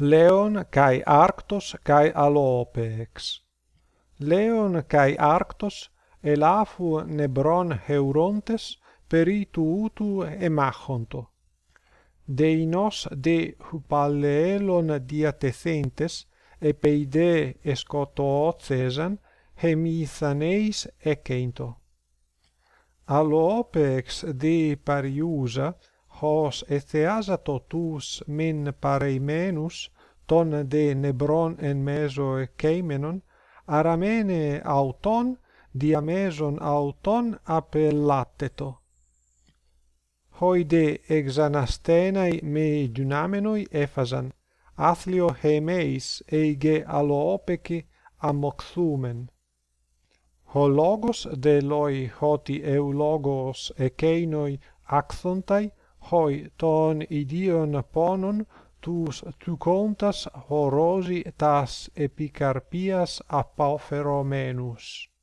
Leon kai Arctos kai Alopex. Leon kai Arctos elafu nebron heurontes peritu utu emachonto. Deinos de hupaleelon diatecentes epeide escoto cesan hemithaneis ekeinto. Alopex de Pariusa hos etheasato tous men pareimenus ton de nebron en meso keimenon aramene auton diameson auton appellateto hoide exanastenai me dynamenoi ephasan athlio hemeis eige aloopeki amoxumen. Ho logos de loi hoti eulogos ekeinoi axontai hoi ton idion ponon tus tu contas horosi tas epicarpias apopheromenus